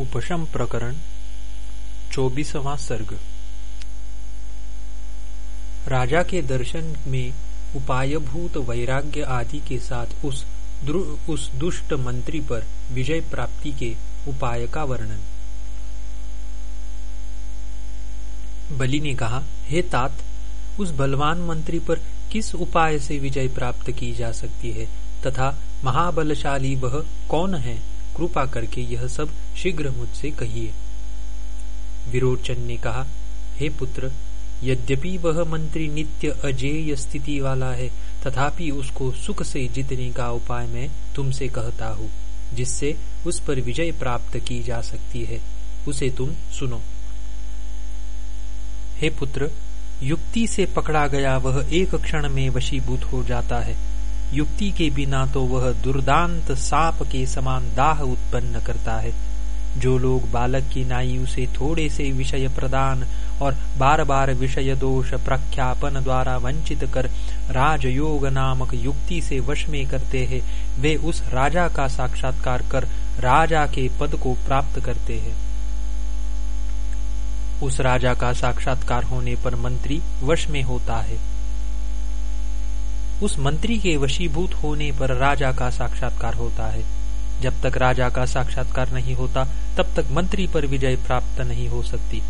उपशम प्रकरण, चौबीसवा सर्ग। राजा के दर्शन में उपायभूत वैराग्य आदि के साथ उस उस दुष्ट मंत्री पर विजय प्राप्ति के उपाय का वर्णन। बलि ने कहा, हे तात, उस बलवान मंत्री पर किस उपाय से विजय प्राप्त की जा सकती है? तथा महाबलशाली वह कौन है कृपा करके यह सब शीघ्र मुझसे कहिए। विरोचन ने कहा, हे पुत्र, यद्यपि वह मंत्री नित्य अजेय स्थिति वाला है, तथापि उसको सुख से जीतने का उपाय मैं तुमसे कहता हूँ, जिससे उस पर विजय प्राप्त की जा सकती है। उसे तुम सुनो। हे पुत्र, युक्ति से पकड़ा गया वह एक क्षण में वशीभूत हो जाता है। युक्ति के बिना तो वह दुर्दांत साप के समान दाह उत्पन्न करता है। जो लोग बालक की नायु से थोड़े से विषय प्रदान और बार बार विषय दोष प्रख्यापन द्वारा वंचित कर राजयोग नामक युक्ति से वश में करते हैं, वे उस राजा का साक्षात्कार कर राजा के पद को प्राप्त करते हैं। उस राजा का साक्षात्कार होने पर मंत्री वश में होता है। उस मंत्री के वशीभूत होने पर राजा का साक्षात्कार होता है। जब तक राजा का साक्षात्कार नहीं होता, तब तक मंत्री पर विजय प्राप्त नहीं हो सकती।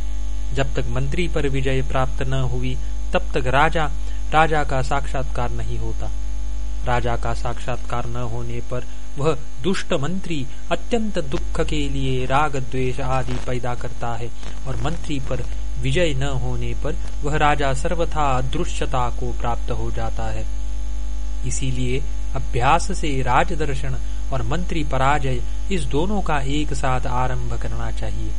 जब तक मंत्री पर विजय प्राप्त न हुई, तब तक राजा राजा का साक्षात्कार नहीं होता। राजा का साक्षात्कार न होने पर वह दुष्ट मंत्री अत्यंत दुख के लिए राग द्वेष आदि पैदा करता है और मंत्री पर विजय न होने पर वह राजा सर्वथा अदृश्यता को प्राप्त हो जाता है। इसीलिए अभ्यास से राजदर्शन और मंत्री पराजय इस दोनों का एक साथ आरंभ करना चाहिए।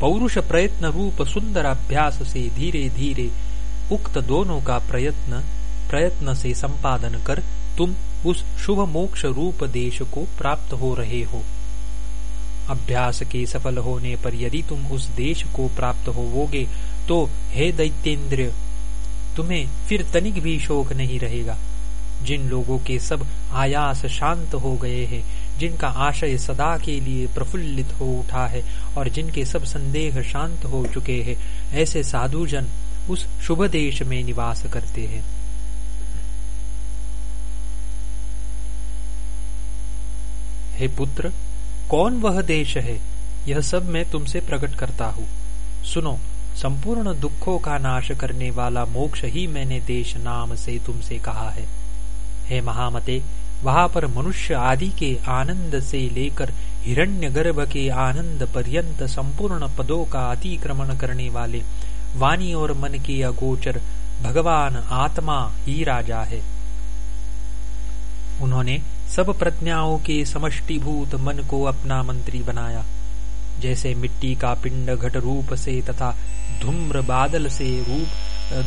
पौरुष प्रयत्न रूप सुंदर अभ्यास से धीरे धीरे उक्त दोनों का प्रयत्न प्रयत्न से संपादन कर तुम उस शुभ मोक्ष रूप देश को प्राप्त हो रहे हो। अभ्यास के सफल होने पर यदि तुम उस देश को प्राप्त होवोगे तो हे दैत्येंद्र तुम्हें फिर तनिक भी शोक नहीं रहेगा। जिन लोगों के सब आयास शांत हो गए हैं, जिनका आशय सदा के लिए प्रफुल्लित हो उठा है और जिनके सब संदेह शांत हो चुके हैं, ऐसे साधु जन उस शुभ देश में निवास करते हैं। हे पुत्र, कौन वह देश है? यह सब मैं तुमसे प्रकट करता हूँ। सुनो संपूर्ण दुखों का नाश करने वाला मोक्ष ही मैंने देश नाम से तुमसे कहा है। हे महामते, वहाँ पर मनुष्य आदि के आनंद से लेकर हिरण्य गर्भ के आनंद पर्यंत संपूर्ण पदों का अतिक्रमण करने वाले वाणी और मन के अगोचर भगवान आत्मा ही राजा है। उन्होंने सब प्रज्ञाओं के समष्टिभूत मन को अपना मंत्री बनाया। जैसे मिट्टी का पिंड घट रूप से तथा धूम्र बादल से रूप,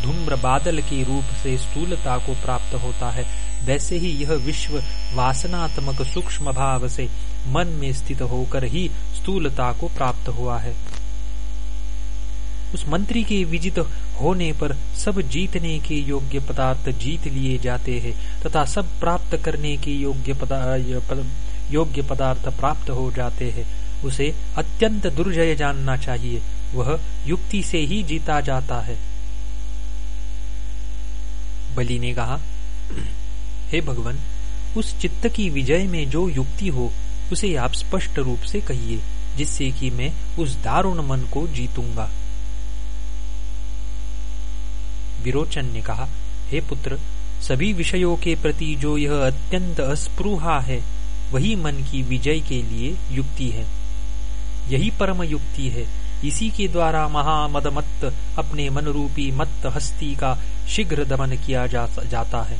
धूम्र बादल के रूप से स्थूलता को प्राप्त होता है। वैसे ही यह विश्व वासनात्मक सूक्ष्म भाव से मन में स्थित होकर ही स्थूलता को प्राप्त हुआ है। उस मंत्री के विजित होने पर सब जीतने के योग्य पदार्थ जीत लिए जाते हैं तथा सब प्राप्त करने के योग्य पदार्थ योग्य पदार्थ प्राप्त हो जाते हैं। उसे अत्यंत दुर्जय जानना चाहिए। वह युक्ति से ही जीता जाता है। बलि ने कहा, हे भगवान, उस चित्त की विजय में जो युक्ति हो, उसे आप स्पष्ट रूप से कहिए, जिससे कि मैं उस दारुण मन को जीतूँगा। विरोचन ने कहा, हे पुत्र, सभी विषयों के प्रति जो यह अत्यंत अस्पृहा है, वही मन की विजय के लिए युक्ति है। यही परम युक्ति है। इसी के द्वारा महामदमत्त अपने मनरूपी मत्त हस्ती का शीघ्र दमन किया जा, जाता है।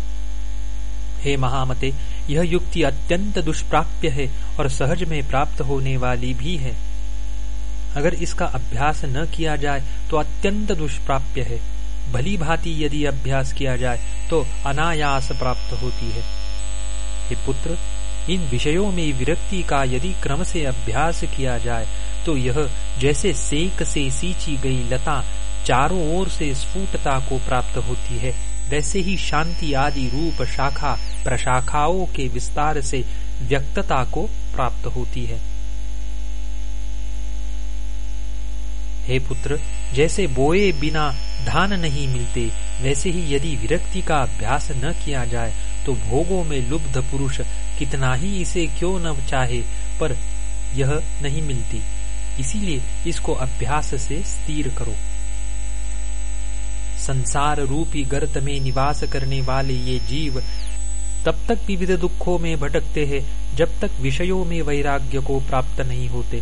हे महामते यह युक्ति अत्यंत दुष्प्राप्य है और सहज में प्राप्त होने वाली भी है। अगर इसका अभ्यास न किया जाए तो अत्यंत दुष्प्राप्य है। भली भांति यदि अभ्यास किया जाए तो अनायास प्राप्त होती है। हे पुत्र इन विषयों में विरक्ति का यदि क्रम से अभ्यास किया जाए तो यह जैसे सेक से सींची गई लता चारों ओर से स्फुटता को प्राप्त होती है, वैसे ही शांति आदि रूप शाखा प्रशाखाओं के विस्तार से व्यक्तता को प्राप्त होती है। हे पुत्र, जैसे बोए बिना धान नहीं मिलते। वैसे ही यदि विरक्ति का अभ्यास न किया जाए तो भोगों में लुब्ध पुरुष कितना ही इसे क्यों न चाहे, पर यह नहीं मिलती। इसीलिए इसको अभ्यास से स्थिर करो। संसार रूपी गर्त में निवास करने वाले ये जीव तब तक विविध दुखों में भटकते हैं, जब तक विषयों में वैराग्य को प्राप्त नहीं होते।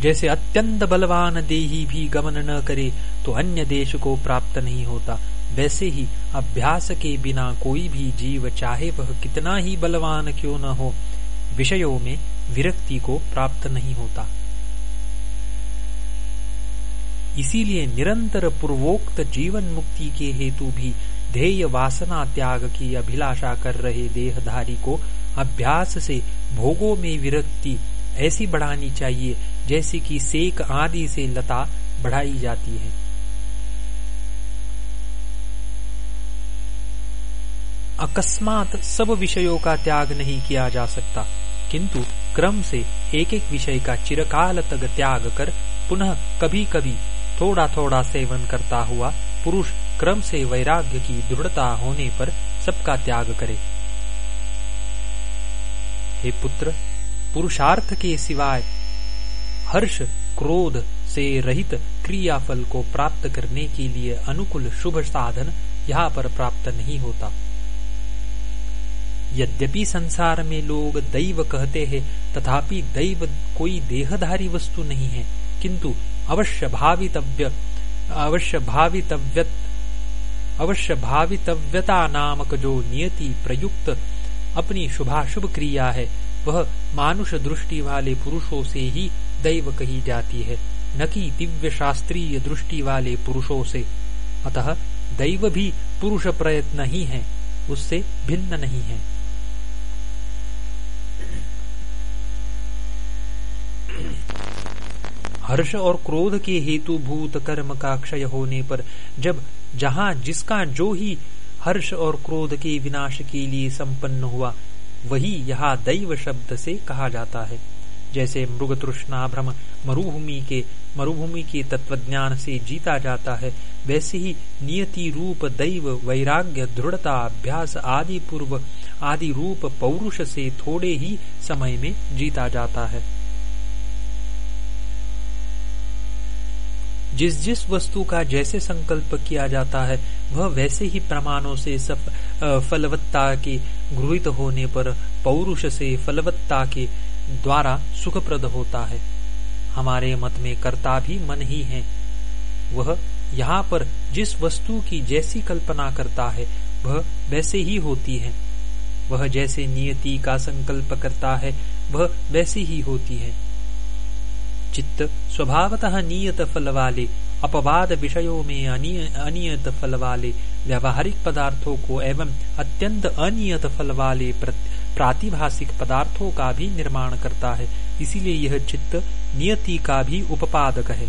जैसे अत्यंत बलवान देही भी गमन न करे तो अन्य देश को प्राप्त नहीं होता। वैसे ही अभ्यास के बिना कोई भी जीव चाहे वह कितना ही बलवान क्यों न हो, विषयों में विरक्ति को प्राप्त नहीं होता। इसीलिए निरंतर पूर्वोक्त जीवन मुक्ति के हेतु भी ध्येय वासना त्याग की अभिलाषा कर रहे देहधारी को अभ्यास से भोगों में विरक्ति ऐसी बढ़ानी चाहिए जैसे कि सेक आदि से लता बढ़ाई जाती है। अकस्मात सब विषयों का त्याग नहीं किया जा सकता, किंतु क्रम से एक एक विषय का चिरकाल तक त्याग कर पुनः कभी कभी थोड़ा थोड़ा सेवन करता हुआ पुरुष क्रम से वैराग्य की दृढ़ता होने पर सबका त्याग करे। हे पुत्र, पुरुषार्थ के सिवाय हर्ष, क्रोध से रहित क्रियाफल को प्राप्त करने के लिए अनुकूल शुभ साधन यहाँ पर प्राप्त नहीं होता। यद्यपि संसार में लोग दैव कहते हैं, तथापि दैव कोई देहधारी वस्तु नहीं है, किंतु अवश्य भावितव्य अवश्य भावितव्य, अवश्य भावितव्यता नामक जो नियति प्रयुक्त अपनी शुभाशुभ क्रिया है, वह मानुष दृष्टि वाले पुरुषों से ही दैव कही जाती है, न कि दिव्य शास्त्रीय दृष्टि वाले पुरुषों से। अतः दैव भी पुरुष प्रयत्न ही है, उससे भिन्न नहीं है। हर्ष और क्रोध के हेतु भूत कर्म का क्षय होने पर जब जहाँ जिसका जो ही हर्ष और क्रोध के विनाश के लिए संपन्न हुआ, वही यहाँ दैव शब्द से कहा जाता है। जैसे मृग तृष्णा भ्रम मरुभूमि के मरुभूमि के तत्वज्ञान से जीता जाता है, वैसे ही नियति रूप दैव, वैराग्य, दृढ़ता, अभ्यास आदि पूर्व, आदि रूप पौरुष से थोड़े ही समय में जीता जाता है। जिस जिस वस्तु का जैसे संकल्प किया जाता है, वह वैसे ही प्रमाणों से फलवत्ता के गृहित होने पर पौरुष से फलवत्ता के द्वारा सुखप्रद होता है। हमारे मत में कर्ता भी मन ही है। वह यहाँ पर जिस वस्तु की जैसी कल्पना करता है, वह वैसे ही होती है। वह जैसे नियति का संकल्प करता है, वह वैसी ही होती है। चित्त स्वभावतः नियत फल वाले, अपवाद विषयों में अनियत फल वाले, व्यावहारिक पदार्थों को एवं अत्यंत अनियत फल वाले प्रातिभाषिक पदार्थों का भी निर्माण करता है। इसीलिए यह चित्त नियति का भी उपादक है।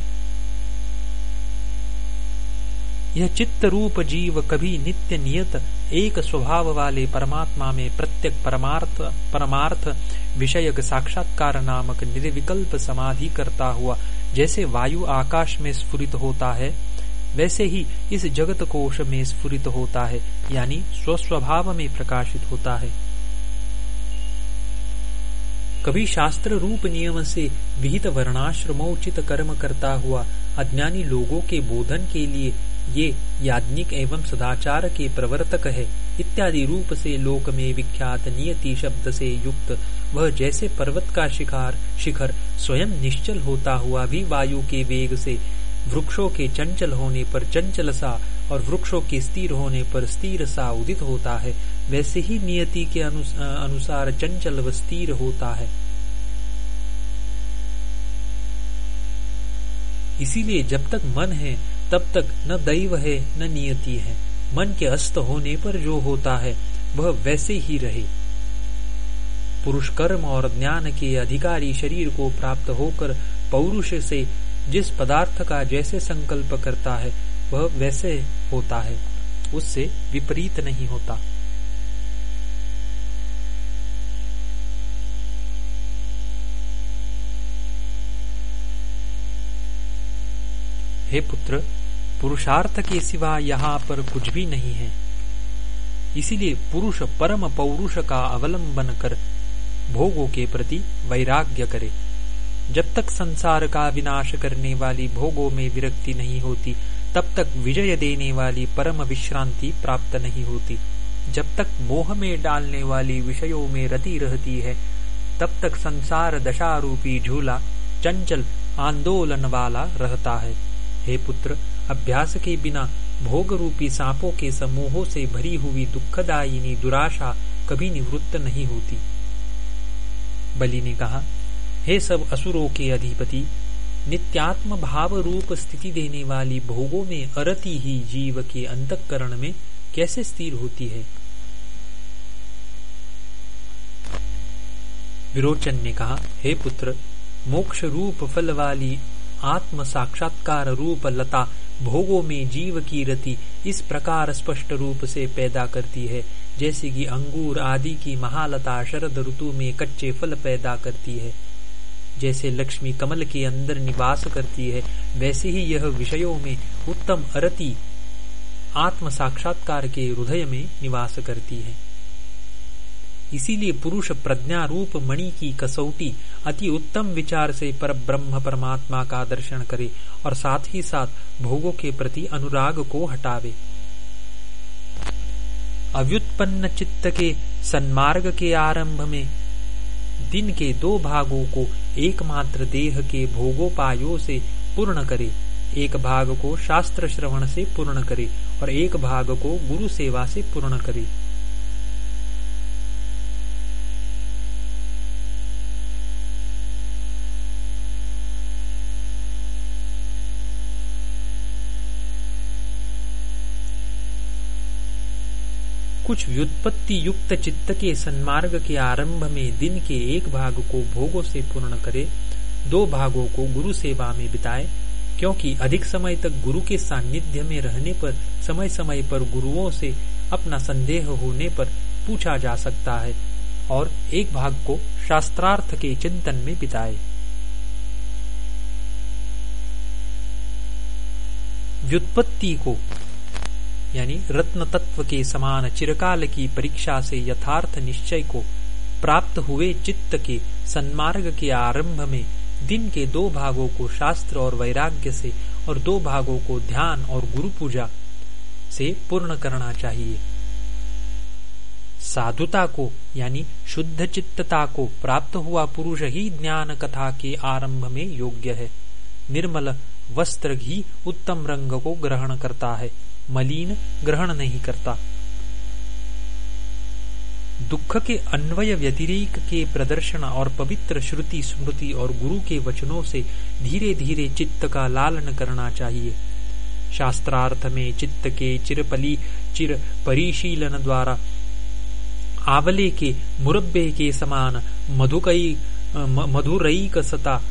यह चित्त रूप जीव कभी नित्य नियत, एक स्वभाव वाले परमात्मा में प्रत्यक परमार्थ परमार्थ विषयक साक्षात्कार नामक निर्विकल्प समाधि करता हुआ जैसे वायु आकाश में स्फुरित होता है, वैसे ही इस जगत कोश में स्फुरित होता है, यानी स्वस्वभाव में प्रकाशित होता है। कभी शास्त्र रूप नियम से विहित वर्णाश्रमोचित कर्म करता हुआ अज्ञानी लोगों के बोधन के लिए ये याज्ञिक एवं सदाचार के प्रवर्तक है, इत्यादि रूप से लोक में विख्यात नियति शब्द से युक्त, वह जैसे पर्वत का शिकार, शिखर स्वयं निश्चल होता हुआ भी वायु के वेग से वृक्षों के चंचल होने पर चंचल सा और वृक्षों के स्थिर होने पर स्थिर सा उदित होता है। वैसे ही नियति के अनुसार चंचल व स्थिर होता है। इसीलिए जब तक मन है, तब तक न दैव है, न नियति है। मन के अस्त होने पर जो होता है, वह वैसे ही रहे। पुरुष कर्म और ज्ञान के अधिकारी शरीर को प्राप्त होकर पौरुष से जिस पदार्थ का जैसे संकल्प करता है, वह वैसे होता है। उससे विपरीत नहीं होता। हे पुत्र, पुरुषार्थ के सिवा यहाँ पर कुछ भी नहीं है। इसीलिए पुरुष परम पौरुष का अवलंबन कर भोगों के प्रति वैराग्य करे। जब तक संसार का विनाश करने वाली भोगों में विरक्ति नहीं होती, तब तक विजय देने वाली परम विश्रांति प्राप्त नहीं होती। जब तक मोह में डालने वाली विषयों में रति रहती है, तब तक संसार दशारूपी झूला, चंचल आंदोलन वाला रहता है। हे पुत्र, अभ्यास के बिना भोग रूपी सांपों के समूहों से भरी हुई दुखदायिनी दुराशा कभी निवृत्त नहीं होती। बलि ने कहा, हे सब असुरों के अधिपति, नित्यात्म भाव रूप स्थिति देने वाली भोगों में अरति ही जीव के अंतकरण में कैसे स्थिर होती है? विरोचन ने कहा, हे पुत्र मोक्ष रूप फल वाली आत्म साक्षात्कार रूप लता भोगों में जीव की रति इस प्रकार स्पष्ट रूप से पैदा करती है, जैसे कि अंगूर आदि की महालता शरद ऋतु में कच्चे फल पैदा करती है। जैसे लक्ष्मी कमल के अंदर निवास करती है, वैसे ही यह विषयों में उत्तम अरति आत्म साक्षात्कार के हृदय में निवास करती है। इसीलिए पुरुष प्रज्ञा रूप मणि की कसौटी अति उत्तम विचार से पर ब्रह्म परमात्मा का दर्शन करे और साथ ही साथ भोगों के प्रति अनुराग को हटावे। अव्युत्पन्न चित्त के सन्मार्ग के आरंभ में दिन के दो भागों को एकमात्र देह के भोगोपायों से पूर्ण करे। एक भाग को शास्त्र श्रवण से पूर्ण करे और एक भाग को गुरु सेवा से पूर्ण करे। कुछ व्युत्पत्ति युक्त चित्त के सन्मार्ग के आरंभ में दिन के एक भाग को भोगों से पूर्ण करे, दो भागों को गुरु सेवा में बिताए, क्योंकि अधिक समय तक गुरु के सानिध्य में रहने पर समय समय पर गुरुओं से अपना संदेह होने पर पूछा जा सकता है और एक भाग को शास्त्रार्थ के चिंतन में बिताए। व्युत्पत्ति को यानी रत्न तत्व के समान चिरकाल की परीक्षा से यथार्थ निश्चय को प्राप्त हुए चित्त के सन्मार्ग के आरंभ में दिन के दो भागों को शास्त्र और वैराग्य से और दो भागों को ध्यान और गुरु पूजा से पूर्ण करना चाहिए। साधुता को यानी शुद्ध चित्तता को प्राप्त हुआ पुरुष ही ज्ञान कथा के आरंभ में योग्य है। निर्मल वस्त्र ही उत्तम रंग को ग्रहण करता है। मलिन ग्रहण नहीं करता। दुख के अन्वय व्यतिरेक के प्रदर्शन और पवित्र श्रुति, स्मृति और गुरु के वचनों से धीरे धीरे चित्त का लालन करना चाहिए। शास्त्रार्थ में चित्त के चिरपली, चिर परिशीलन द्वारा आवले के मुरब्बे के समान मधुकई मधुरई कसता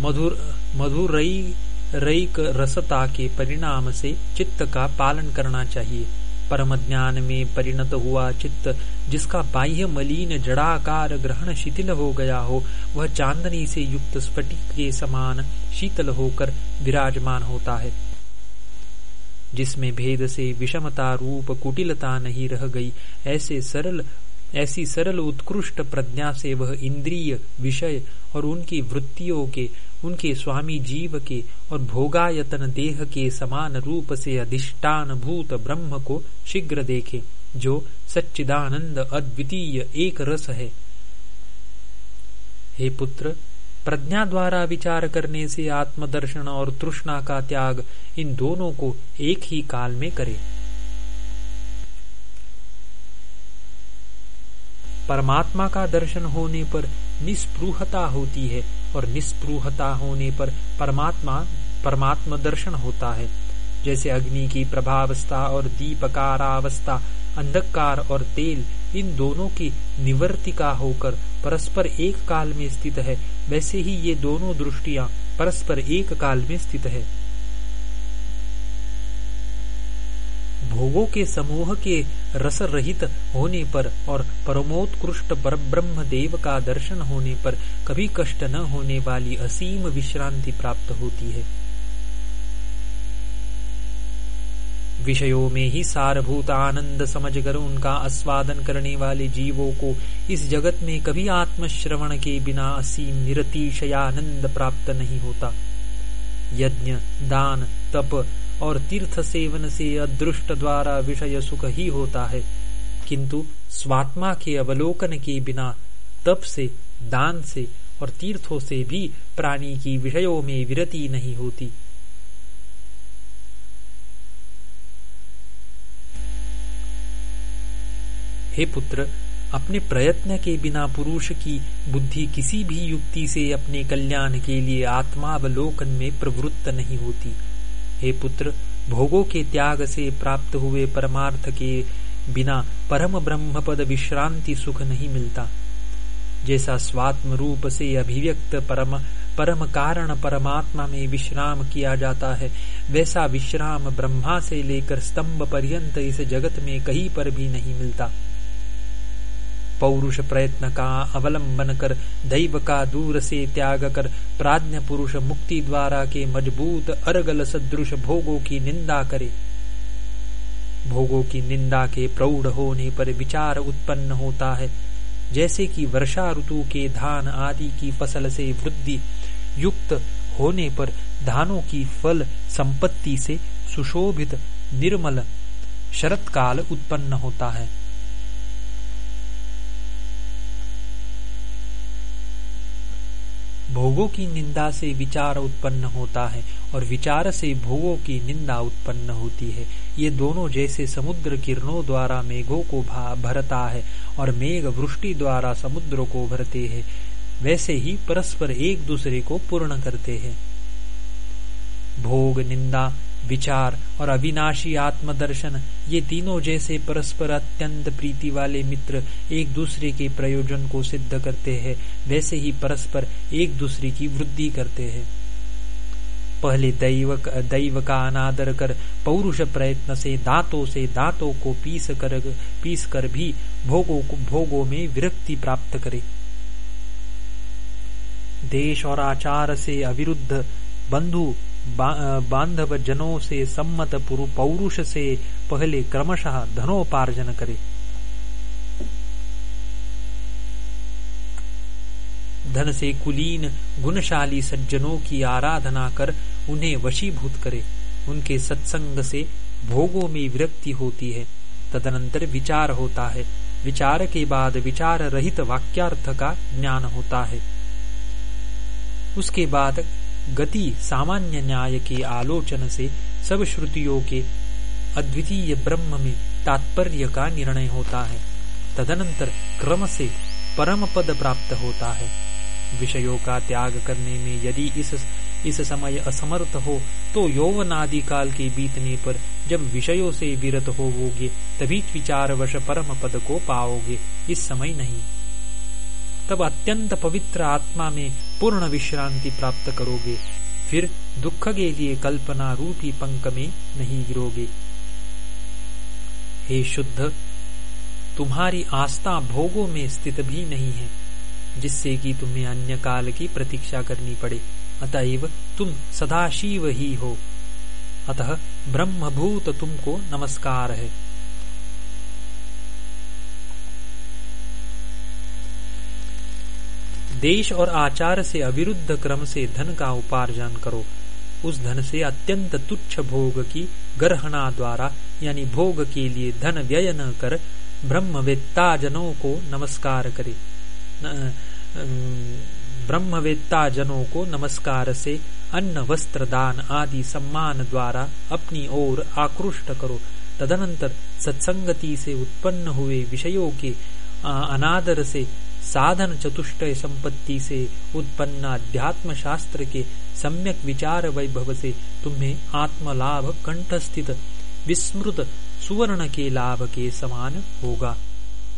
मधुर मधुरई रईक रसता के परिणाम से चित्त का पालन करना चाहिए। परम ज्ञान में परिणत हुआ चित्त, जिसका बाह्य मलिन जड़ाकार ग्रहण शिथिल हो गया हो, वह चांदनी से युक्त स्फटिक के समान शीतल होकर विराजमान होता है। जिसमें भेद से विषमता रूप कुटिलता नहीं रह गई, ऐसे सरल, ऐसी सरल उत्कृष्ट प्रज्ञा से वह इंद्रिय, विषय और उनकी वृत्तियों के उनके स्वामी जीव के और भोगायतन देह के समान रूप से अधिष्ठान भूत ब्रह्म को शीघ्र देखे, जो सच्चिदानंद अद्वितीय एक रस है। हे पुत्र, प्रज्ञा द्वारा विचार करने से आत्मदर्शन और तृष्णा का त्याग इन दोनों को एक ही काल में करे। परमात्मा का दर्शन होने पर निस्पृहता होती है। और निस्पृहता होने पर परमात्मा परमात्मा दर्शन होता है। जैसे अग्नि की प्रभावस्था और दीपकारावस्था, अंधकार और तेल, इन दोनों की निवर्तिका होकर परस्पर एक काल में स्थित है, वैसे ही ये दोनों दृष्टिया परस्पर एक काल में स्थित है। भोगों के समूह के रस रहित होने पर और परमोत्कृष्ट पर ब्रह्म देव का दर्शन होने पर कभी कष्ट न होने वाली असीम विश्रांति प्राप्त होती है। विषयों में ही सारभूत आनंद समझकर उनका आस्वादन करने वाले जीवों को इस जगत में कभी आत्मश्रवण के बिना असीम निरतिशयानंद प्राप्त नहीं होता। यज्ञ, दान, तप और तीर्थ सेवन से अदृष्ट द्वारा विषय सुख ही होता है। किंतु स्वात्मा के अवलोकन के बिना तप से, दान से और तीर्थों से भी प्राणी की विषयों में विरति नहीं होती। हे पुत्र, अपने प्रयत्न के बिना पुरुष की बुद्धि किसी भी युक्ति से अपने कल्याण के लिए आत्मावलोकन में प्रवृत्त नहीं होती। हे पुत्र, भोगों के त्याग से प्राप्त हुए परमार्थ के बिना परम ब्रह्म पद विश्रांति सुख नहीं मिलता। जैसा स्वात्म रूप से अभिव्यक्त परम परम कारण परमात्मा में विश्राम किया जाता है, वैसा विश्राम ब्रह्मा से लेकर स्तंभ पर्यंत इस जगत में कहीं पर भी नहीं मिलता। पौरुष प्रयत्न का अवलंबन कर, दैव का दूर से त्याग कर, प्राज्ञ पुरुष मुक्ति द्वारा के मज़बूत अरगल सदृश भोगों की निंदा करे। भोगों की निंदा के प्रौढ़ होने पर विचार उत्पन्न होता है। जैसे कि वर्षा ऋतु के धान आदि की फ़सल से वृद्धि युक्त होने पर धानों की फल संपत्ति से सुशोभित, निर्मल शरत काल उत्पन्न होता है। भोगों की निंदा से विचार उत्पन्न होता है और विचार से भोगों की निंदा उत्पन्न होती है। ये दोनों जैसे समुद्र किरणों द्वारा मेघों को भरता है और मेघ वृष्टि द्वारा समुद्र को भरते हैं। वैसे ही परस्पर एक दूसरे को पूर्ण करते हैं। भोग, निंदा विचार और अविनाशी आत्मदर्शन, ये तीनों जैसे परस्पर अत्यंत प्रीति वाले मित्र एक दूसरे के प्रयोजन को सिद्ध करते हैं, वैसे ही परस्पर एक दूसरे की वृद्धि करते हैं। पहले दैव दैव का अनादर कर पौरुष प्रयत्न से दांतों से दांतों को पीस कर पीस कर भी भोगों भोगों में विरक्ति प्राप्त करे। देश और आचार से अविरुद्ध बंधु बांधव जनों से सम्मत पुरु, पौरुष से पहले क्रमशः धनोपार्जन करे। धन से कुलीन, गुणशाली सज्जनों की आराधना कर उन्हें वशीभूत करे। उनके सत्संग से भोगों में विरक्ति होती है। तदनंतर विचार होता है। विचार के बाद विचार रहित वाक्यार्थ का ज्ञान होता है। उसके बाद गति सामान्य न्याय के आलोचन से सब श्रुतियों के अद्वितीय ब्रह्म में तात्पर्य का निर्णय होता है। तदनंतर क्रम से परम पद प्राप्त होता है। विषयों का त्याग करने में यदि इस इस समय असमर्थ हो तो यौवनादि काल के बीतने पर जब विषयों से विरत होवोगे, तभी विचार वश परम पद को पाओगे। इस समय नहीं। तब अत्यंत पवित्र आत्मा में पूर्ण विश्रांति प्राप्त करोगे। फिर दुख के लिए कल्पना रूपी पंक में नहीं गिरोगे। हे शुद्ध, तुम्हारी आस्था भोगों में स्थित भी नहीं है, जिससे कि तुम्हें अन्य काल की प्रतीक्षा करनी पड़े। अतएव तुम सदाशिव ही हो। अतः ब्रह्मभूत तुमको नमस्कार है। देश और आचार से अविरुद्ध क्रम से धन का उपार्जन करो। उस धन से अत्यंत तुच्छ भोग की ग्रहणा द्वारा, यानी भोग के लिए धन व्यय न कर ब्रह्मवेत्ता जनों को नमस्कार करे। ब्रह्मवेत्ता जनों को नमस्कार से अन्न, वस्त्र, दान आदि सम्मान द्वारा अपनी ओर आकृष्ट करो। तदनंतर सत्संगति से उत्पन्न हुए विषयों के अनादर से साधन चतुष्टय संपत्ति से उत्पन्न अध्यात्म शास्त्र के सम्यक विचार वैभव से तुम्हें आत्मलाभ कंठस्थित, विस्मृत सुवर्ण के लाभ के समान होगा।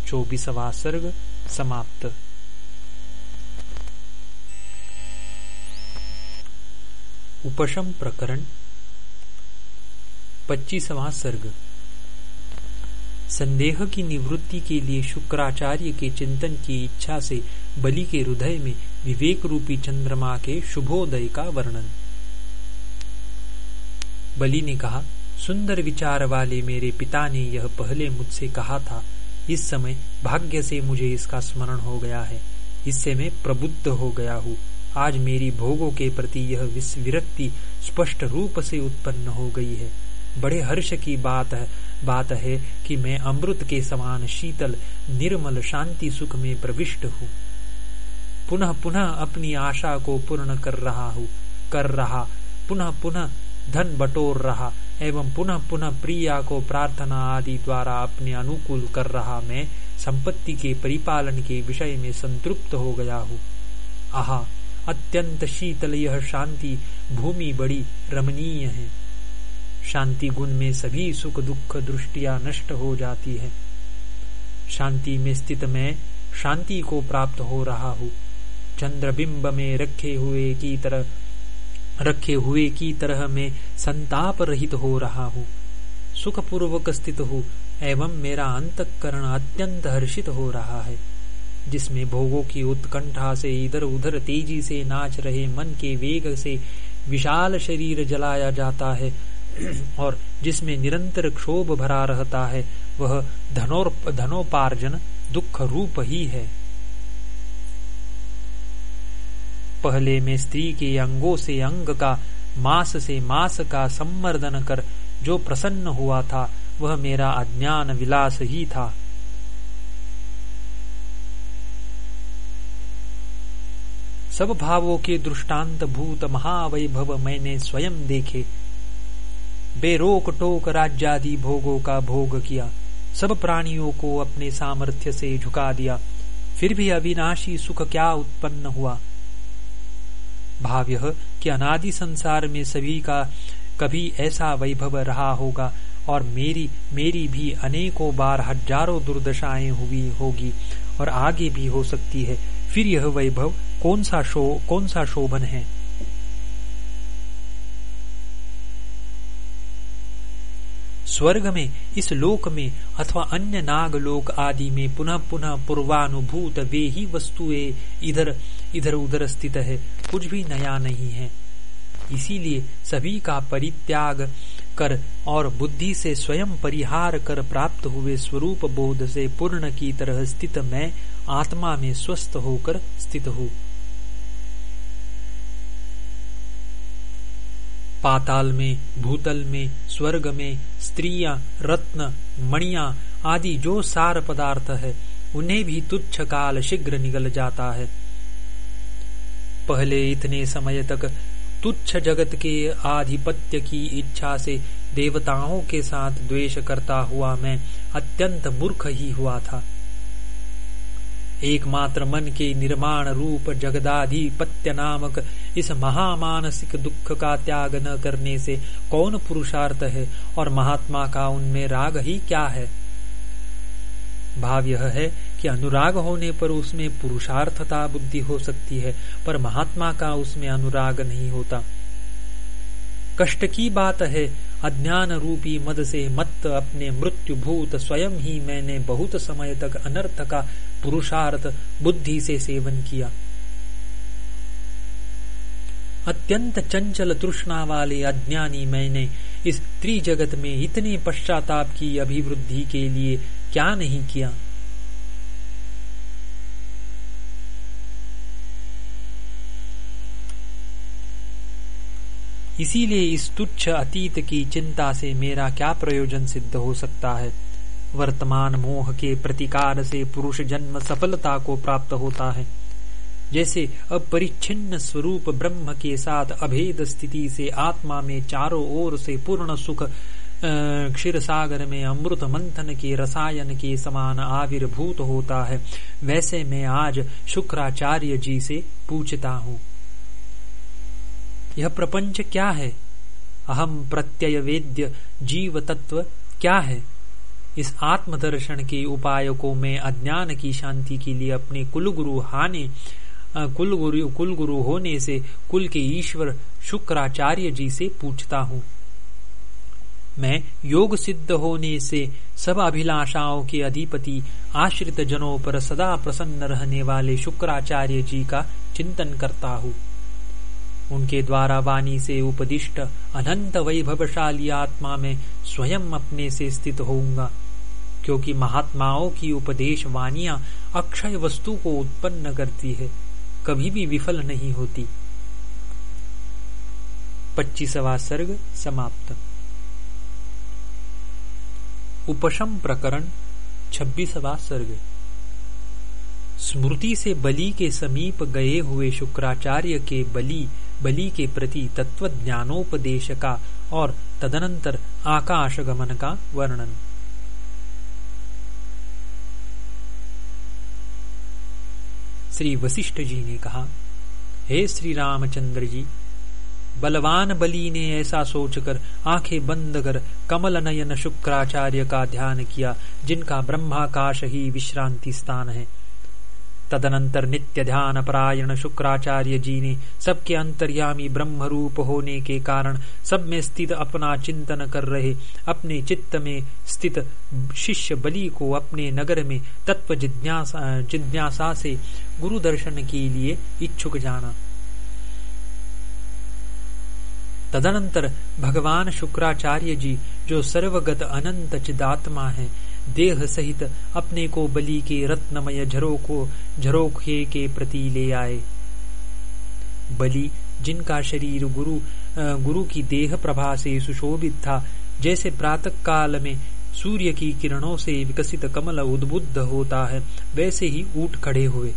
चौबीसवा सर्ग समाप्त। उपशम प्रकरण, पच्चीसवा सर्ग। संदेह की निवृत्ति के लिए शुक्राचार्य के चिंतन की इच्छा से बलि के हृदय में विवेक रूपी चंद्रमा के शुभोदय का वर्णन। बलि ने कहा, सुंदर विचार वाले मेरे पिता ने यह पहले मुझसे कहा था। इस समय भाग्य से मुझे इसका स्मरण हो गया है। इससे मैं प्रबुद्ध हो गया हूँ। आज मेरी भोगों के प्रति यह विरक्ति स्पष्ट रूप से उत्पन्न हो गई है। बड़े हर्ष की बात है। बात है कि मैं अमृत के समान शीतल, निर्मल, शांति सुख में प्रविष्ट हूँ। पुनः पुनः अपनी आशा को पूर्ण कर रहा हूँ, कर रहा, पुनः पुनः धन बटोर रहा, एवं पुनः पुनः प्रिया को प्रार्थना आदि द्वारा अपने अनुकूल कर रहा मैं, संपत्ति के परिपालन के विषय में संतृप्त हो गया हूँ। आहा, अत्यंत शीतल यह शांति, भूमि बड़ी रमणीय है। शांति गुण में सभी सुख दुख दृष्टिया नष्ट हो जाती है। शांति में स्थित मैं शांति को प्राप्त हो रहा हूँ। चंद्रबिंब में रखे हुए की तरह, रखे हुए की तरह में संताप रहित हो रहा हूँ। सुखपूर्वक स्थित हूँ एवं मेरा अंतकरण अत्यंत हर्षित हो रहा है, जिसमें भोगों की उत्कंठा से इधर उधर तेज़ी से नाच रहे मन के वेग से विशाल शरीर जलाया जाता है। और जिसमें निरंतर क्षोभ भरा रहता है, वह धनोपार्जन दुख रूप ही है। पहले में स्त्री के अंगों से अंग का, मास से मास का सम्मर्दन कर जो प्रसन्न हुआ था, वह मेरा अज्ञान विलास ही था। सब भावों के दृष्टांत भूत महावैभव मैंने स्वयं देखे। बेरोक टोक राज्यादि भोगों का भोग किया। सब प्राणियों को अपने सामर्थ्य से झुका दिया। फिर भी अविनाशी सुख क्या उत्पन्न हुआ? भाव यह कि अनादि संसार में सभी का कभी ऐसा वैभव रहा होगा और मेरी मेरी भी अनेकों बार हज़ारों दुर्दशाएँ हुई होगी और आगे भी हो सकती है। फिर यह वैभव कौन सा शो, कौन सा शोभन है? स्वर्ग में इस लोक में अथवा अन्य नाग लोक आदि में पुनः पुनः पूर्वानुभूत वे ही वस्तुएँ इधर इधर उधर स्थित है, कुछ भी नया नहीं है। इसीलिए सभी का परित्याग कर और बुद्धि से स्वयं परिहार कर प्राप्त हुए स्वरूप बोध से पूर्ण की तरह स्थित मैं, आत्मा में स्वस्थ होकर स्थित हूँ। पाताल में, भूतल में, स्वर्ग में, स्त्रियाँ, रत्न, मणिया आदि जो सार पदार्थ है, उन्हें भी तुच्छ काल शीघ्र निगल जाता है। पहले इतने समय तक तुच्छ जगत के आधिपत्य की इच्छा से देवताओं के साथ द्वेष करता हुआ मैं अत्यंत मूर्ख ही हुआ था। एकमात्र मन के निर्माण रूप जगदाधिपत्य नामक इस महामानसिक दुख का त्याग न करने से कौन पुरुषार्थ है और महात्मा का उनमें राग ही क्या है? भाव यह है कि अनुराग होने पर उसमें पुरुषार्थता बुद्धि हो सकती है, पर महात्मा का उसमें अनुराग नहीं होता। कष्ट की बात है, अज्ञान रूपी मद से मत अपने मृत्यु भूत स्वयं ही मैंने बहुत समय तक अनर्थ का पुरुषार्थ बुद्धि से सेवन किया। अत्यंत चंचल तृष्णा वाले अज्ञानी मैंने इस त्रिजगत में इतने पश्चाताप की अभिवृद्धि के लिए क्या नहीं किया? इसीलिए इस तुच्छ अतीत की चिंता से मेरा क्या प्रयोजन सिद्ध हो सकता है? वर्तमान मोह के प्रतिकार से पुरुष जन्म सफलता को प्राप्त होता है। जैसे अपरिच्छिन्न स्वरूप ब्रह्म के साथ अभेद स्थिति से आत्मा में चारों ओर से पूर्ण सुख क्षीर सागर में अमृत मंथन के रसायन के समान आविर्भूत होता है। वैसे मैं आज शुक्राचार्य जी से पूछता हूँ, यह प्रपंच क्या है? अहम प्रत्यय वेद्य जीव तत्व क्या है? इस आत्मदर्शन के उपाय को मैं अज्ञान की शांति के लिए अपने कुलगुरु हाने कुलगुरु कुलगुरु होने से, कुल के ईश्वर शुक्राचार्य जी से पूछता हूँ। मैं योग सिद्ध होने से सब अभिलाषाओं के अधिपति, आश्रित जनों पर सदा प्रसन्न रहने वाले शुक्राचार्य जी का चिंतन करता हूँ। उनके द्वारा वाणी से उपदिष्ट अनंत वैभवशाली आत्मा में स्वयं अपने से स्थित होऊँगा, क्योंकि महात्माओं की उपदेश वाणियाँ अक्षय वस्तु को उत्पन्न करती है। कभी भी विफल नहीं होती। पच्चीसवा सर्ग समाप्त। उपशम प्रकरण छब्बीसवा सर्ग। स्मृति से बलि के समीप गए हुए शुक्राचार्य के बलि बलि के प्रति तत्व ज्ञानोपदेश का और तदनंतर आकाश गमन का वर्णन। श्री वशिष्ठ जी ने कहा, हे श्री रामचंद्र जी बलवान बली ने ऐसा सोचकर आँखें बंद कर कमल नयन शुक्राचार्य का ध्यान किया, जिनका ब्रह्माकाश ही विश्रांति स्थान है। तदनंतर नित्य ध्यान परायण शुक्राचार्य जी ने सबके अंतर्यामी ब्रह्म रूप होने के कारण सब में स्थित अपना चिंतन कर रहे, अपने चित्त में स्थित शिष्य बलि को अपने नगर में तत्व जिज्ञासा जिज्ञासा से गुरु दर्शन के लिए इच्छुक जाना। तदनंतर भगवान शुक्राचार्य जी, जो सर्वगत अनंत चिदात्मा है, देह सहित अपने को बलि के रत्नमय झरोको झरोखे के प्रति ले आए। बलि, जिनका शरीर गुरु गुरु की देह प्रभा से सुशोभित था, जैसे प्रातः काल में सूर्य की किरणों से विकसित कमल उद्बुद्ध होता है, वैसे ही ऊट खड़े हुए।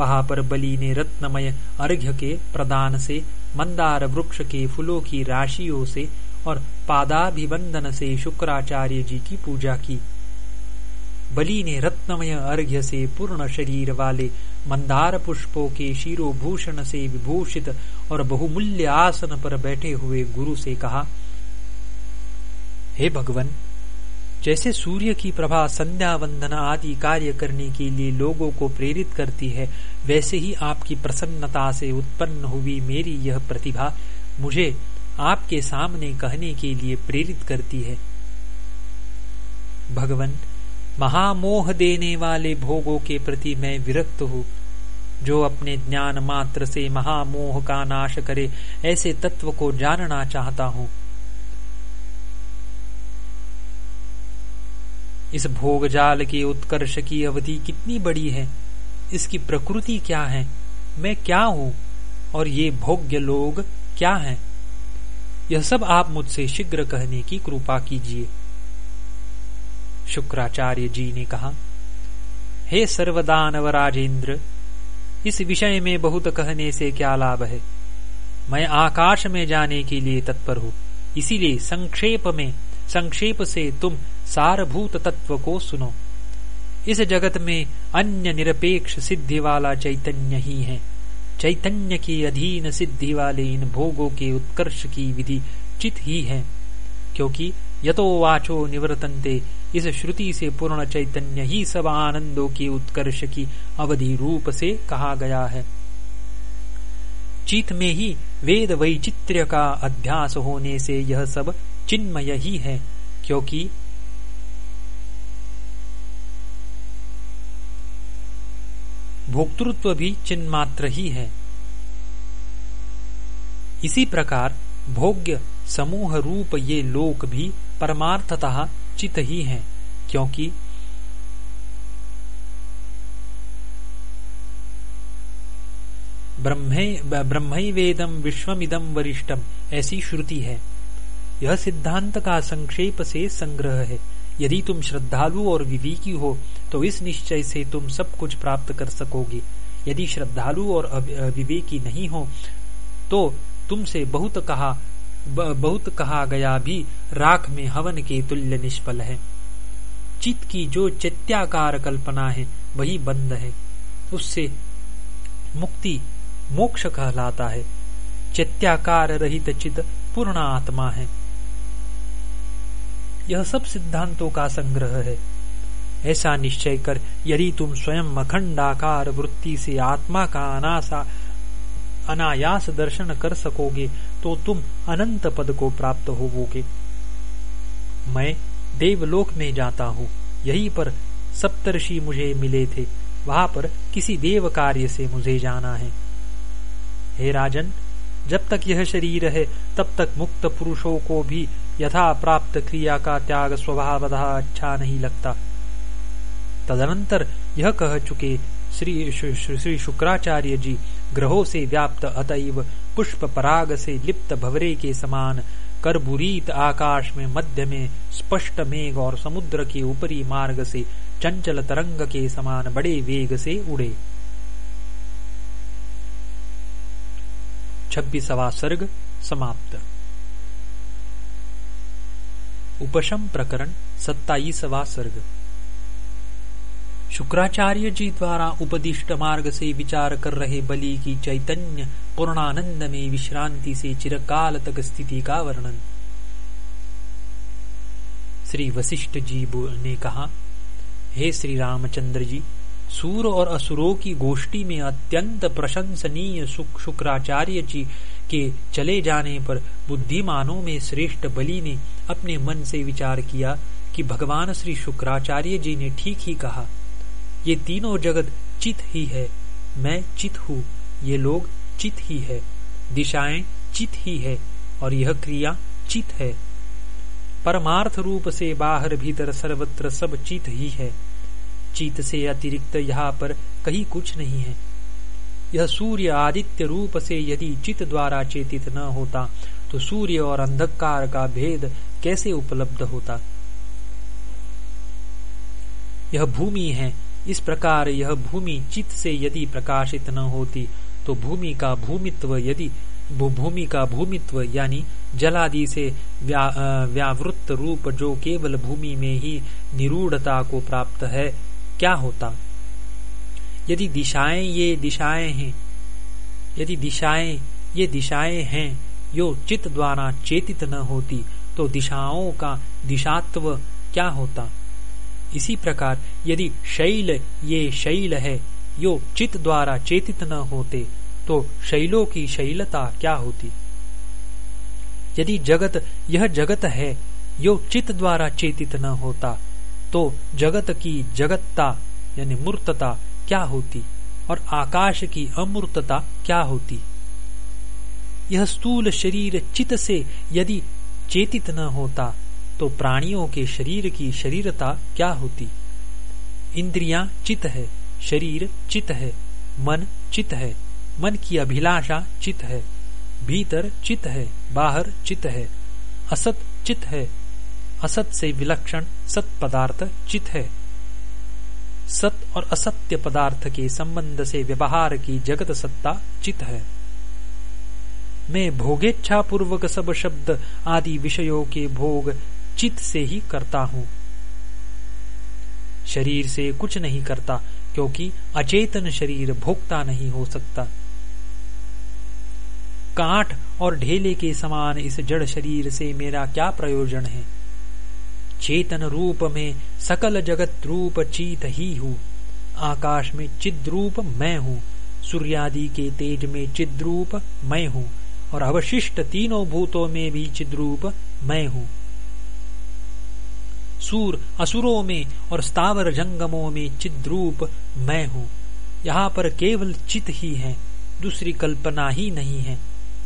वहाँ पर बलि ने रत्नमय अर्घ्य के प्रदान से, मंदार वृक्ष के फूलों की राशियों से और पादाभिवंदन से शुक्राचार्य जी की पूजा की। बलि ने रत्नमय अर्घ्य से पूर्ण शरीर वाले मंदार पुष्पों के शिरोभूषण से विभूषित और बहुमूल्य आसन पर बैठे हुए गुरु से कहा, हे भगवान जैसे सूर्य की प्रभा, संध्या वंदना आदि कार्य करने के लिए लोगों को प्रेरित करती है, वैसे ही आपकी प्रसन्नता से उत्पन्न हुई मेरी यह प्रतिभा मुझे आपके सामने कहने के लिए प्रेरित करती है। भगवान, महामोह देने वाले भोगों के प्रति मैं विरक्त हूँ, जो अपने ज्ञान मात्र से महामोह का नाश करे, ऐसे तत्व को जानना चाहता हूँ। इस भोग जाल के उत्कर्ष की अवधि कितनी बड़ी है? इसकी प्रकृति क्या है? मैं क्या हूँ? और ये भोग्य लोग क्या हैं? यह सब आप मुझसे शीघ्र कहने की कृपा कीजिए। शुक्राचार्य जी ने कहा, हे सर्वदानव राजेंद्र, इस विषय में बहुत कहने से क्या लाभ है? मैं आकाश में जाने के लिए तत्पर हूँ। इसीलिए संक्षेप में, संक्षेप से तुम सारभूत तत्व को सुनो। इस जगत में अन्य निरपेक्ष सिद्धि वाला चैतन्य ही है। चैतन्य के अधीन सिद्धि वाले इन भोगों के उत्कर्ष की विधि चित ही है। क्योंकि यतो वाचो निवर्तनते, इस श्रुति से पूर्ण चैतन्य ही सब आनंदों के उत्कर्ष की अवधि रूप से कहा गया है। चित में ही वेद वैचित्र्य का अध्यास होने से यह सब चिन्मय ही है, क्योंकि भोक्तृत्व भी चिन्मात्र ही है। इसी प्रकार भोग्य समूह रूप ये लोक भी परमार्थतः चित ही हैं, क्योंकि ब्रह्म वेदम विश्वमिदम वरिष्ठम ऐसी श्रुति है। यह सिद्धांत का संक्षेप से संग्रह है। यदि तुम श्रद्धालु और विवेकी हो तो इस निश्चय से तुम सब कुछ प्राप्त कर सकोगे। यदि श्रद्धालु और विवेकी नहीं हो तो तुमसे बहुत कहा बहुत कहा गया भी राख में हवन के तुल्य निष्फल है। चित्त की जो चैत्याकार कल्पना है, वही बंद है। उससे मुक्ति मोक्ष कहलाता है। चैत्याकार रहित चित पूर्ण आत्मा है। यह सब सिद्धांतों का संग्रह है। ऐसा निश्चय कर, यदि तुम स्वयं अखंडाकार वृत्ति से आत्मा का अनासा अनायास दर्शन कर सकोगे तो तुम अनंत पद को प्राप्त होवोगे। मैं देवलोक में जाता हूँ। यही पर सप्तर्षि मुझे मिले थे। वहाँ पर किसी देव कार्य से मुझे जाना है। हे राजन, जब तक यह शरीर है, तब तक मुक्त पुरुषों को भी यथा प्राप्त क्रिया का त्याग स्वभाव अच्छा नहीं लगता। तदनंतर यह कह चुके श्री श्री शुक्राचार्य जी, ग्रहों से व्याप्त अतएव पुष्प पराग से लिप्त भवरे के समान करबुरीत आकाश में मध्य में स्पष्ट मेघ और समुद्र के ऊपरी मार्ग से चंचल तरंग के समान बड़े वेग से उड़े। छब्बीसवा सर्ग समाप्त। उपशम प्रकरण सत्ताईसवा सर्ग। शुक्राचार्य जी द्वारा उपदिष्ट मार्ग से विचार कर रहे बलि की चैतन्य पूर्णानंद में विश्रांति से चिरकाल तक स्थिति का वर्णन। श्री वशिष्ठ जी ने कहा, हे श्री रामचंद्र जी, सूर और असुरों की गोष्ठी में अत्यंत प्रशंसनीय शुक्राचार्य जी के चले जाने पर बुद्धिमानों में श्रेष्ठ बलि ने अपने मन से विचार किया कि भगवान श्री शुक्राचार्य जी ने ठीक ही कहा ये तीनों जगत चित ही है। मैं चित हूँ, ये लोग चित ही है। दिशाएँ चित ही है और यह क्रिया चित है। परमार्थ रूप से बाहर भीतर सर्वत्र सब चित ही है। चित से अतिरिक्त यहाँ पर कहीं कुछ नहीं है। यह सूर्य आदित्य रूप से यदि चित द्वारा चेतित न होता तो सूर्य और अंधकार का भेद कैसे उपलब्ध होता? यह भूमि है इस प्रकार यह भूमि चित से यदि प्रकाशित न होती तो भूमि का भूमित्व यदि भूमि का भूमित्व यानी जलादि से व्या, रूप जो केवल भूमि में ही निरूढ़ता को प्राप्त है क्या होता? यदि दिशाएँ ये दिशाएँ हैं यदि दिशाएँ ये दिशाएँ हैं यो चित द्वारा चेतित न होती तो दिशाओं का दिशात्व क्या होता? इसी प्रकार यदि शैल ये शैल है, यो चित द्वारा चेतित न होते तो शैलों की शैलता क्या होती? यदि जगत, यह जगत है, यो चित द्वारा चेतित न होता तो जगत की जगतता, यानी मूर्तता, क्या होती? और आकाश की अमूर्तता क्या होती? यह स्थूल शरीर चित से यदि चेतित न होता तो प्राणियों के शरीर की शरीरता क्या होती? इंद्रियाँ चित है, शरीर चित है, मन चित है, मन की अभिलाषा चित है, भीतर चित है, बाहर चित है, असत चित है, असत से विलक्षण सत पदार्थ चित है। सत और असत्य पदार्थ के संबंध से व्यवहार की जगत सत्ता चित है। मैं भोगेच्छा पूर्वक सब शब्द आदि विषयों के भोग चित से ही करता हूँ। शरीर से कुछ नहीं करता, क्योंकि अचेतन शरीर भोगता नहीं हो सकता। काठ और ढेले के समान इस जड़ शरीर से मेरा क्या प्रयोजन है? चेतन रूप में सकल जगत रूप चीत ही हूँ। आकाश में चिद्रूप मैं हूँ। सूर्यादि के तेज में चिद्रूप मैं हूँ। और अवशिष्ट तीनों भूतों में भी चिद्रूप मैं हूँ। सूर असुरों में और स्थावर जंगमों में चिद्रूप मैं हूँ। यहाँ पर केवल चित ही है, दूसरी कल्पना ही नहीं है।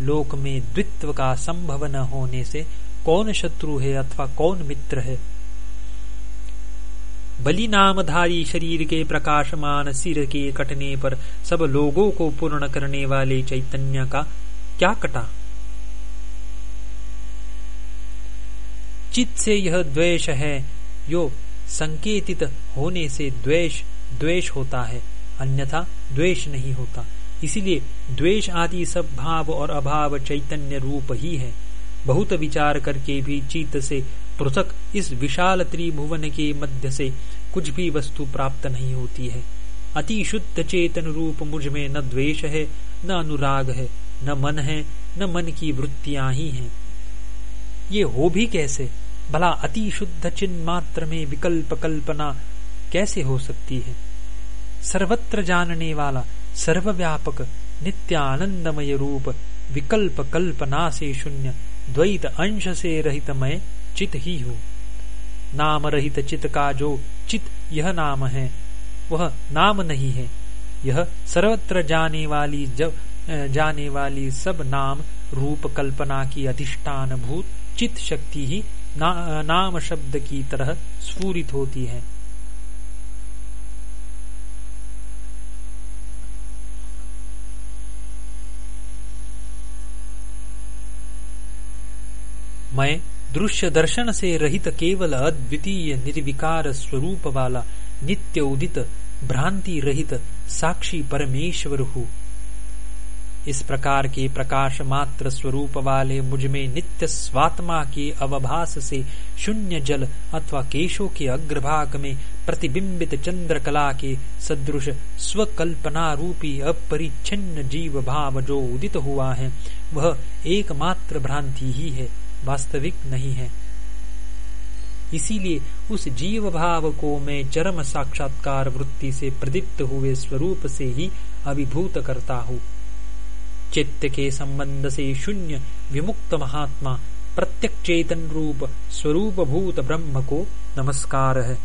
लोक में द्वित्व का संभव न होने से कौन शत्रु है अथवा कौन मित्र है? बलि नामधारी शरीर के प्रकाशमान सिर के कटने पर सब लोगों को पूर्ण करने वाले चैतन्य का क्या कटा? चित से यह द्वेष है। यो संकेतित होने से द्वेष द्वेष होता है। अन्यथा द्वेष नहीं होता। इसीलिए द्वेष आदि सब भाव और अभाव चैतन्य रूप ही है। बहुत विचार करके भी चित से पृथक इस विशाल त्रिभुवन के मध्य से कुछ भी वस्तु प्राप्त नहीं होती है। अति शुद्ध चेतन रूप मुझमें न द्वेष है, न अनुराग है, न मन है, न मन की वृत्तियाँ ही हैं। ये हो भी कैसे? भला अति शुद्ध चिन्ह मात्र में विकल्प कल्पना कैसे हो सकती है? सर्वत्र जानने वाला, सर्वव्यापक, नित्यानंदमय रूप, विकल्प कल्पना से शून्य, द्वैत अंश से रहित मैं चित ही हूँ। नाम रहित चित का जो चित यह नाम है, वह नाम नहीं है। यह सर्वत्र जाने वाली जब जाने वाली सब नाम रूप कल्पना की अधिष्ठान भूत चित शक्ति ही ना, नाम शब्द की तरह स्फूरित होती है। मैं दृश्य दर्शन से रहित केवल अद्वितीय निर्विकार स्वरूप वाला नित्य उदित भ्रांति रहित साक्षी परमेश्वर हूँ। इस प्रकार के प्रकाश मात्र स्वरूप वाले मुझमें नित्य स्वात्मा के अवभास से शून्य जल अथवा केशों के अग्रभाग में प्रतिबिंबित चंद्रकला के सदृश स्वकल्पना रूपी अपरिच्छिन्न जीव भाव जो उदित हुआ है, वह एकमात्र भ्रांति ही है, वास्तविक नहीं है। इसीलिए उस जीव भाव को मैं चरम साक्षात्कार वृत्ति से प्रदीप्त हुए स्वरूप से ही अभिभूत करता हूँ। चित्त के संबंध से शून्य विमुक्त महात्मा प्रत्यक चेतन रूप स्वरूप भूत ब्रह्म को नमस्कार। है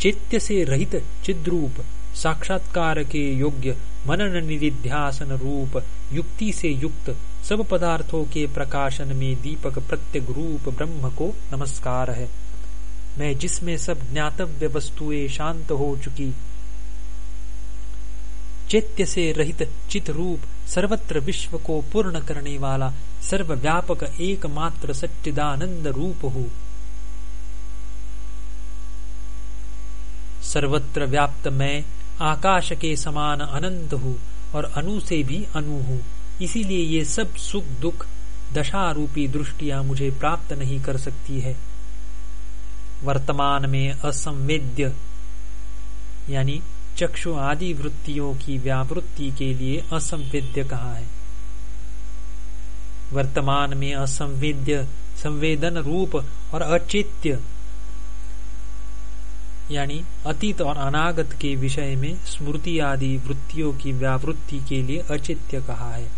चित्त से रहित चिद्रूप साक्षात्कार के योग्य मनन निधिध्यासन रूप युक्ति से युक्त सब पदार्थों के प्रकाशन में दीपक प्रत्येक रूप ब्रह्म को नमस्कार। है मैं जिसमें सब ज्ञातव्य वस्तुएँ शांत हो चुकी चैत्य से रहित चित रूप सर्वत्र विश्व को पूर्ण करने वाला सर्वव्यापक एकमात्र सच्चिदानंद रूप हो। सर्वत्र व्याप्त मैं आकाश के समान अनंत हूँ और अनु से भी अनु हूँ। इसीलिए ये सब सुख दुख दशा रूपी दृष्टिया मुझे प्राप्त नहीं कर सकती है। वर्तमान में असंवेद्य, यानी चक्षु आदि वृत्तियों की व्यावृत्ति के लिए असंवेद्य कहा है। वर्तमान में असंवेद्य, संवेदन रूप और अचेत्य, यानी अतीत और अनागत के विषय में स्मृति आदि वृत्तियों की व्यावृत्ति के लिए अचित्य कहा है।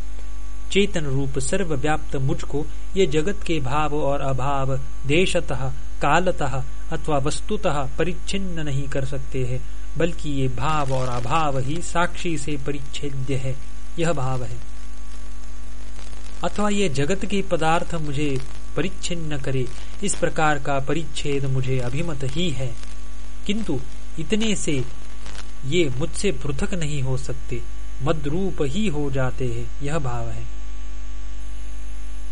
चेतन रूप सर्वव्याप्त मुझको ये जगत के भाव और अभाव देशतः, कालतः अथवा वस्तुतः परिच्छिन्न नहीं कर सकते हैं। बल्कि ये भाव और अभाव ही साक्षी से परिच्छेद्य है, यह भाव है। अथवा ये जगत के पदार्थ मुझे परिच्छिन्न करे, इस प्रकार का परिच्छेद मुझे अभिमत ही है। किंतु इतने से ये मुझसे पृथक नहीं हो सकते, मद्रूप ही हो जाते हैं, यह भाव है।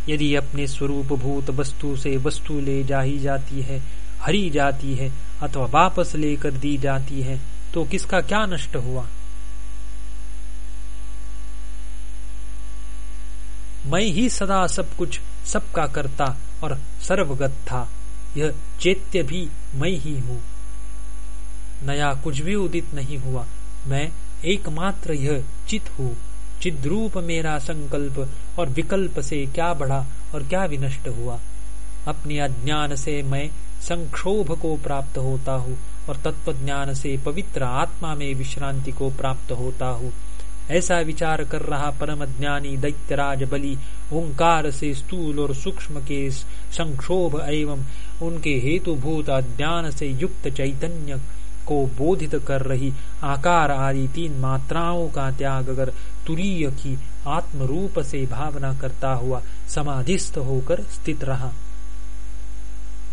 यदि अपने स्वरूप भूत वस्तु से वस्तु ले जाही जाती है, हरी जाती है, अथवा वापस लेकर दी जाती है तो किसका क्या नष्ट हुआ? मैं ही सदा सब कुछ सबका करता और सर्वगत था। यह चैत्य भी मैं ही हूँ। नया कुछ भी उदित नहीं हुआ। मैं एकमात्र यह चित हूँ। चिद्रूप मेरा संकल्प और विकल्प से क्या बढ़ा और क्या विनष्ट हुआ। अपने अज्ञान से मैं संक्षोभ को प्राप्त होता हूँ। और तत्व ज्ञान से पवित्र आत्मा में विश्रांति को प्राप्त होता हूँ। ऐसा विचार कर रहा परम ज्ञानी दैत्यराज बलि ओंकार से स्थूल और सूक्ष्म के संक्षोभ एवं उनके हेतुभूत अज्ञान से युक्त चैतन्य को बोधित कर रही आकार आदि तीन मात्राओं का त्याग कर तुरीय की आत्म रूप से भावना करता हुआ समाधिस्थ होकर स्थित रहा।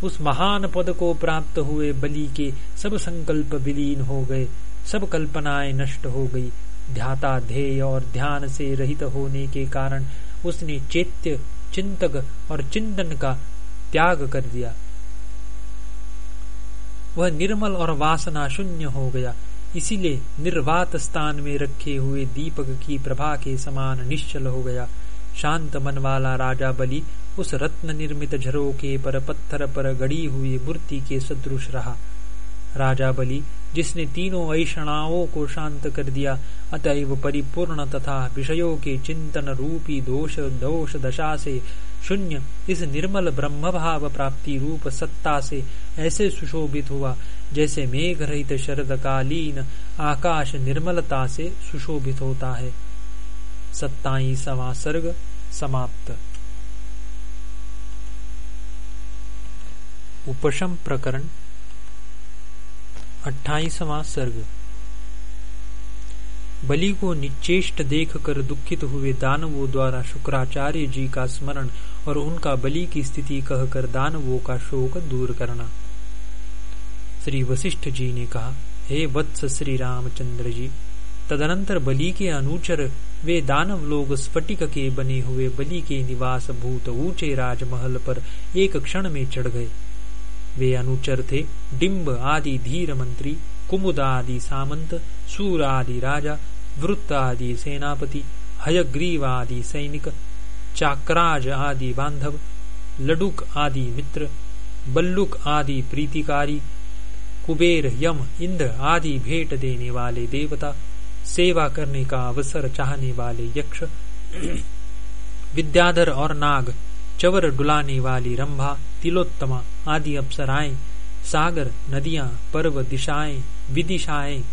उस महान पद को प्राप्त हुए बलि के सब संकल्प विलीन हो गए, सब कल्पनाएँ नष्ट हो गई। ध्याता ध्येय और ध्यान से रहित होने के कारण उसने चैत्य, चिंतक और चिंतन का त्याग कर दिया। वह निर्मल और वासना शून्य हो गया। इसीलिए निर्वात स्थान में रखे हुए दीपक की प्रभा के समान निश्चल हो गया। शांत मन वाला राजा बलि उस रत्न निर्मित झरोके पर पत्थर पर गड़ी हुई मूर्ति के सदृश रहा। राजा बलि, जिसने तीनों ऐषणाओं को शांत कर दिया, अतएव परिपूर्ण तथा विषयों के चिंतन रूपी दोष दोष दशा से शून्य इस निर्मल ब्रह्म भाव प्राप्ति रूप सत्ता से ऐसे सुशोभित हुआ, जैसे मेघ रहित शरदकालीन आकाश निर्मलता से सुशोभित होता है। सत्ताई सर्ग समाप्त। उपशम प्रकरण, अट्ठाईसवां सर्ग। बलि को निचेष्ट देखकर दुखित हुए दानवों द्वारा शुक्राचार्य जी का स्मरण और उनका बलि की स्थिति कहकर दानवों का शोक दूर करना। श्री वशिष्ठ जी ने कहा, हे वत्स श्री रामचंद्र जी, तदनंतर बलि के अनुचर वे दानव लोग स्फटिक के बने हुए बलि के निवास भूत ऊँचे राजमहल पर एक क्षण में चढ़ गए। वे अनुचर थे। डिम्ब आदि धीर मंत्री कुमुद आदि सामंत सूर आदि राजा वृत्त आदि सेनापति, हयग्रीव आदि सैनिक, चाक्राज आदि बांधव, लडुक आदि मित्र, बल्लुक आदि प्रीतिकारी, कुबेर, यम, इंद्र आदि भेंट देने वाले देवता, सेवा करने का अवसर चाहने वाले यक्ष, विद्याधर और नाग, चवर डुलाने वाली रंभा, तिलोत्तमा आदि अप्सराएँ, सागर, नदियाँ पर्व दिशाएँ, विदिशाएँ,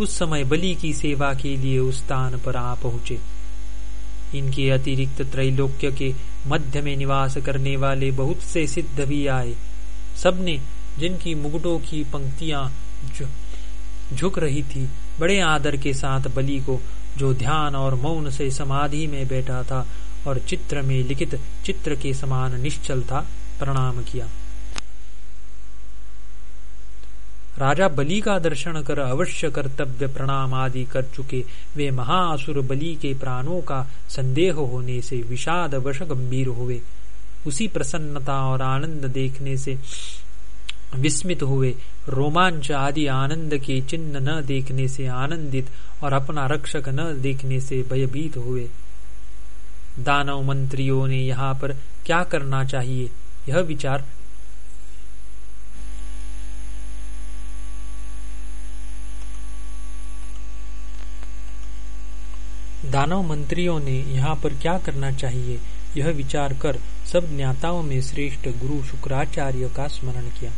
उस समय बलि की सेवा के लिए उस स्थान पर आ पहुँचे। इनके अतिरिक्त त्रैलोक्य के मध्य में निवास करने वाले बहुत से सिद्ध भी आए। सबने, जिनकी मुकुटों की पंक्तियाँ झुक रही थी, बड़े आदर के साथ बलि को, जो ध्यान और मौन से समाधि में बैठा था और चित्र में लिखित चित्र के समान निश्चल था प्रणाम किया। राजा बलि का दर्शन कर अवश्य कर्तव्य प्रणाम आदि कर चुके। वे महाअसुर बलि के प्राणों का संदेह होने से विषाद वश गंभीर हुए। उसी प्रसन्नता और आनंद देखने से विस्मित हुए। रोमांच आदि आनंद के चिन्ह न देखने से आनंदित और अपना रक्षक न देखने से भयभीत हुए। दानव मंत्रियों ने यहाँ पर क्या करना चाहिए? यह विचार दानव मंत्रियों ने यहाँ पर क्या करना चाहिए? यह विचार कर सब ज्ञाताओं में श्रेष्ठ गुरु शुक्राचार्य का स्मरण किया।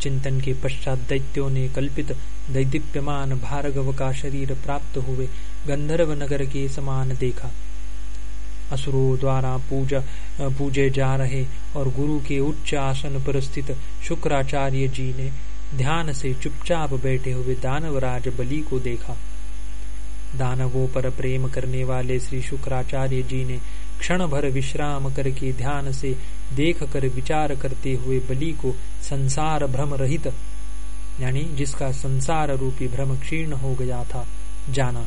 चिंतन के पश्चात दैत्यों ने कल्पित दैदीप्यमान भार्गव का शरीर प्राप्त हुए गंधर्व नगर के समान देखा। असुरों द्वारा पूजा, पूजे जा रहे और गुरु के उच्च आसन पर स्थित शुक्राचार्य जी ने ध्यान से चुपचाप बैठे हुए दानवराज बलि को देखा। दानवों पर प्रेम करने वाले श्री शुक्राचार्य जी ने क्षण भर विश्राम करके ध्यान से देख कर विचार करते हुए बलि को संसार भ्रम रहित, यानी जिसका संसार रूपी भ्रम क्षीर्ण हो गया था, जाना।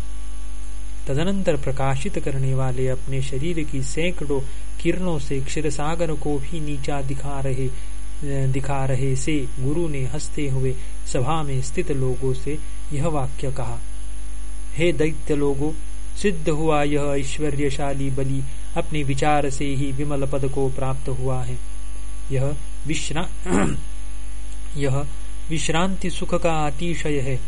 तदनंतर प्रकाशित करने वाले अपने शरीर की सैकड़ों किरणों से क्षीर सागर को भी नीचा दिखा रहे दिखा रहे से गुरु ने हँसते हुए सभा में स्थित लोगों से यह वाक्य कहा, हे दैत्य लोगों, सिद्ध हुआ यह ऐश्वर्यशाली बलि अपने विचार से ही विमल पद को प्राप्त हुआ है। यह विश्रा, यह विश्रांति सुख का अतिशय है।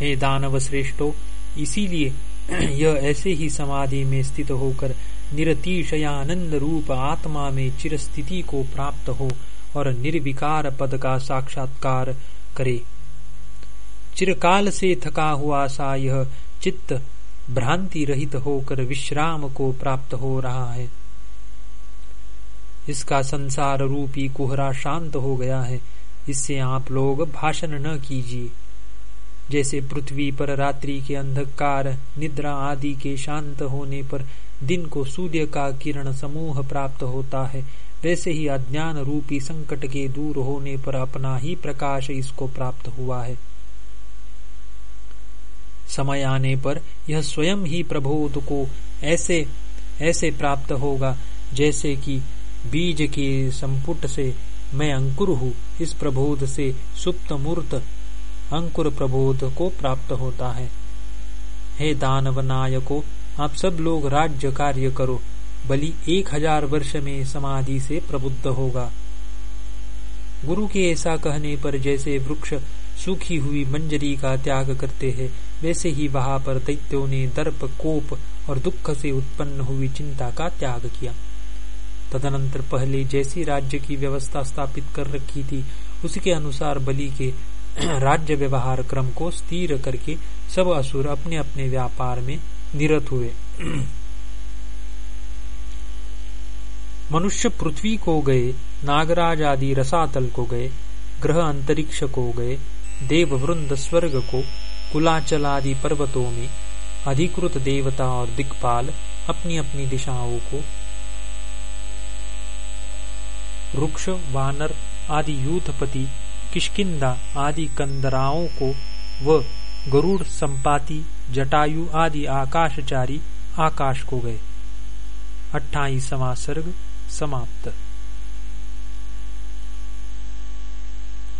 हे दानव श्रेष्ठो इसीलिए यह ऐसे ही समाधि में स्थित होकर निरतिशयानंद रूप आत्मा में चिरस्थिति को प्राप्त हो और निर्विकार पद का साक्षात्कार करे। चिरकाल से थका हुआ सा यह चित्त भ्रांति रहित होकर विश्राम को प्राप्त हो रहा है। इसका संसार रूपी कोहरा शांत हो गया है। इससे आप लोग भाषण न कीजिए। जैसे पृथ्वी पर रात्रि के अंधकार, निद्रा आदि के शांत होने पर दिन को सूर्य का किरण समूह प्राप्त होता है, वैसे ही अज्ञान रूपी संकट के दूर होने पर अपना ही प्रकाश इसको प्राप्त हुआ है। समय आने पर यह स्वयं ही प्रबोध को ऐसे ऐसे प्राप्त होगा, जैसे कि बीज के संपुट से मैं अंकुर हूँ, इस प्रबोध से सुप्त मूर्त अंकुर प्रबोध को प्राप्त होता है। हे दानव नायको आप सब लोग राज्य कार्य करो। बलि एक हज़ार वर्ष में समाधि से प्रबुद्ध होगा। गुरु के ऐसा कहने पर जैसे वृक्ष सूखी हुई मंजरी का त्याग करते हैं, वैसे ही वहाँ पर दैत्यों ने दर्प, कोप और दुख से उत्पन्न हुई चिंता का त्याग किया। तदनंतर पहले जैसी राज्य की व्यवस्था स्थापित कर रखी थी, उसके अनुसार बलि के राज्य व्यवहार क्रम को स्थिर करके सब असुर अपने अपने व्यापार में निरत हुए। मनुष्य पृथ्वी को गए, नागराज आदि रसातल को गए, ग्रह अंतरिक्ष को गए देव वृंद स्वर्ग को, कुलाचल आदि पर्वतों में अधिकृत देवता और दिक्पाल अपनी अपनी दिशाओं को, वृक्ष, वानर आदि यूथपति किशकिंदा आदि कंदराओं को व गरुड़ संपाति, जटायु आदि आकाशचारी आकाश को गए। अट्ठाईसवा सर्ग समाप्त।